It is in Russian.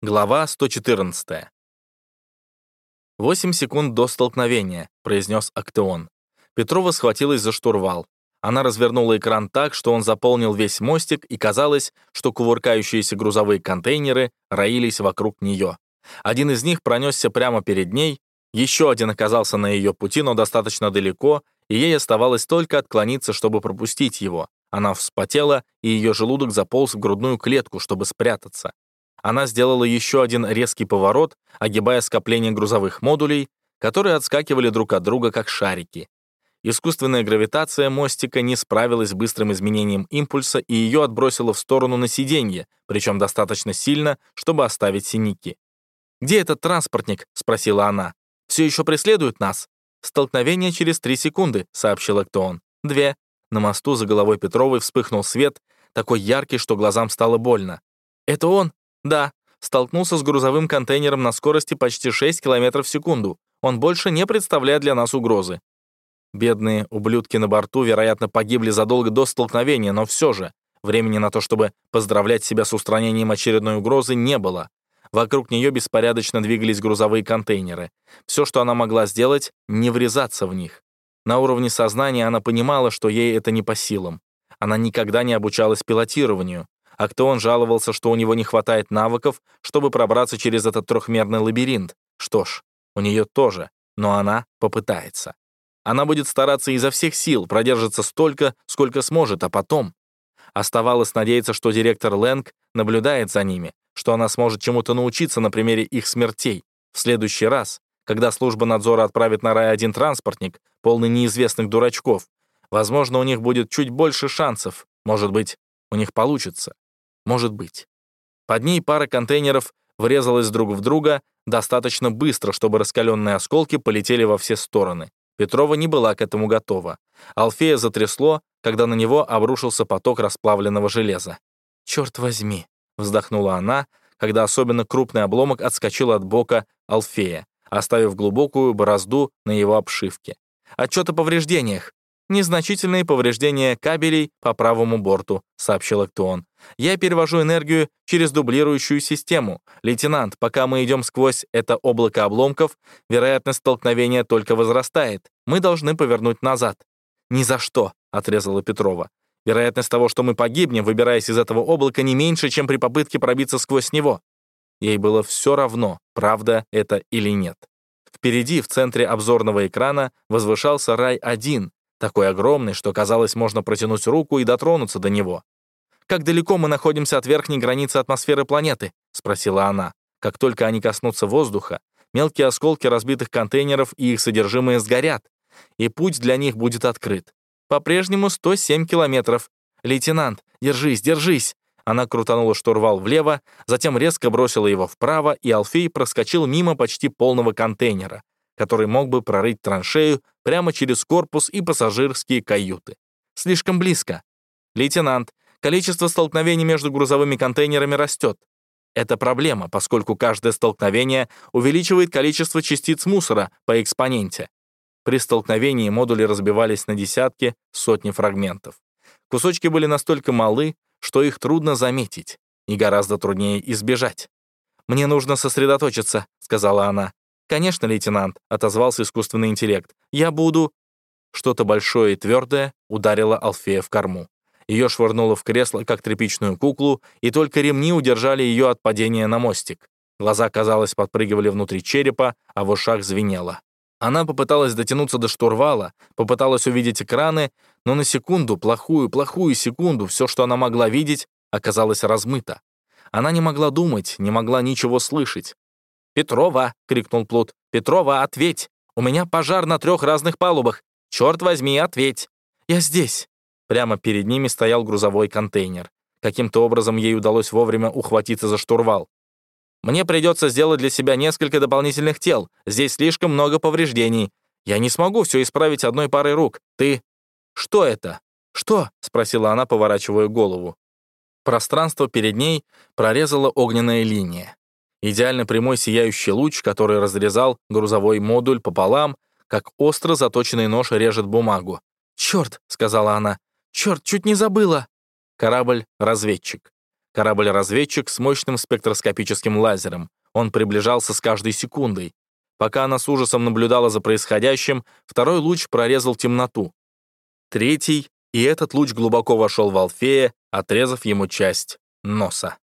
Глава 114. «Восемь секунд до столкновения», — произнес Актеон. Петрова схватилась за штурвал. Она развернула экран так, что он заполнил весь мостик, и казалось, что кувыркающиеся грузовые контейнеры роились вокруг нее. Один из них пронесся прямо перед ней, еще один оказался на ее пути, но достаточно далеко, и ей оставалось только отклониться, чтобы пропустить его. Она вспотела, и ее желудок заполз в грудную клетку, чтобы спрятаться. Она сделала еще один резкий поворот, огибая скопление грузовых модулей, которые отскакивали друг от друга как шарики. Искусственная гравитация мостика не справилась с быстрым изменением импульса и ее отбросило в сторону на сиденье, причем достаточно сильно, чтобы оставить синяки. «Где этот транспортник?» — спросила она. «Все еще преследует нас?» «Столкновение через три секунды», — сообщил Эктоон. «Две». На мосту за головой Петровой вспыхнул свет, такой яркий, что глазам стало больно. «Это он?» Да, столкнулся с грузовым контейнером на скорости почти 6 км в секунду. Он больше не представляет для нас угрозы. Бедные ублюдки на борту, вероятно, погибли задолго до столкновения, но все же времени на то, чтобы поздравлять себя с устранением очередной угрозы, не было. Вокруг нее беспорядочно двигались грузовые контейнеры. Все, что она могла сделать, не врезаться в них. На уровне сознания она понимала, что ей это не по силам. Она никогда не обучалась пилотированию а кто он жаловался, что у него не хватает навыков, чтобы пробраться через этот трехмерный лабиринт. Что ж, у нее тоже, но она попытается. Она будет стараться изо всех сил, продержится столько, сколько сможет, а потом... Оставалось надеяться, что директор Лэнг наблюдает за ними, что она сможет чему-то научиться на примере их смертей. В следующий раз, когда служба надзора отправит на рай один транспортник, полный неизвестных дурачков, возможно, у них будет чуть больше шансов, может быть, у них получится. Может быть. Под ней пара контейнеров врезалась друг в друга достаточно быстро, чтобы раскаленные осколки полетели во все стороны. Петрова не была к этому готова. Алфея затрясло, когда на него обрушился поток расплавленного железа. «Черт возьми!» — вздохнула она, когда особенно крупный обломок отскочил от бока Алфея, оставив глубокую борозду на его обшивке. «Отчет о повреждениях. «Незначительные повреждения кабелей по правому борту», — сообщил Актуон. «Я перевожу энергию через дублирующую систему. Лейтенант, пока мы идем сквозь это облако обломков, вероятность столкновения только возрастает. Мы должны повернуть назад». «Ни за что», — отрезала Петрова. «Вероятность того, что мы погибнем, выбираясь из этого облака, не меньше, чем при попытке пробиться сквозь него». Ей было все равно, правда это или нет. Впереди, в центре обзорного экрана, возвышался рай-1, такой огромный, что казалось, можно протянуть руку и дотронуться до него. «Как далеко мы находимся от верхней границы атмосферы планеты?» — спросила она. Как только они коснутся воздуха, мелкие осколки разбитых контейнеров и их содержимое сгорят, и путь для них будет открыт. По-прежнему 107 километров. «Лейтенант, держись, держись!» Она крутанула штурвал влево, затем резко бросила его вправо, и Алфей проскочил мимо почти полного контейнера, который мог бы прорыть траншею прямо через корпус и пассажирские каюты. Слишком близко. Лейтенант, количество столкновений между грузовыми контейнерами растет. Это проблема, поскольку каждое столкновение увеличивает количество частиц мусора по экспоненте. При столкновении модули разбивались на десятки, сотни фрагментов. Кусочки были настолько малы, что их трудно заметить, и гораздо труднее избежать. «Мне нужно сосредоточиться», — сказала она. «Конечно, лейтенант», — отозвался искусственный интеллект. «Я буду...» Что-то большое и твердое ударило Алфея в корму. Ее швырнуло в кресло, как тряпичную куклу, и только ремни удержали ее от падения на мостик. Глаза, казалось, подпрыгивали внутри черепа, а в ушах звенело. Она попыталась дотянуться до штурвала, попыталась увидеть экраны, но на секунду, плохую, плохую секунду, все, что она могла видеть, оказалось размыто. Она не могла думать, не могла ничего слышать. «Петрова!» — крикнул Плут. «Петрова, ответь! У меня пожар на трех разных палубах! Черт возьми, ответь!» «Я здесь!» Прямо перед ними стоял грузовой контейнер. Каким-то образом ей удалось вовремя ухватиться за штурвал. «Мне придется сделать для себя несколько дополнительных тел. Здесь слишком много повреждений. Я не смогу все исправить одной парой рук. Ты...» «Что это?» «Что?» — спросила она, поворачивая голову. Пространство перед ней прорезала огненная линия. Идеально прямой сияющий луч, который разрезал грузовой модуль пополам, как остро заточенный нож режет бумагу. «Черт!» — сказала она. «Черт, чуть не забыла!» Корабль — разведчик. Корабль-разведчик с мощным спектроскопическим лазером. Он приближался с каждой секундой. Пока она с ужасом наблюдала за происходящим, второй луч прорезал темноту. Третий, и этот луч глубоко вошел в Алфея, отрезав ему часть носа.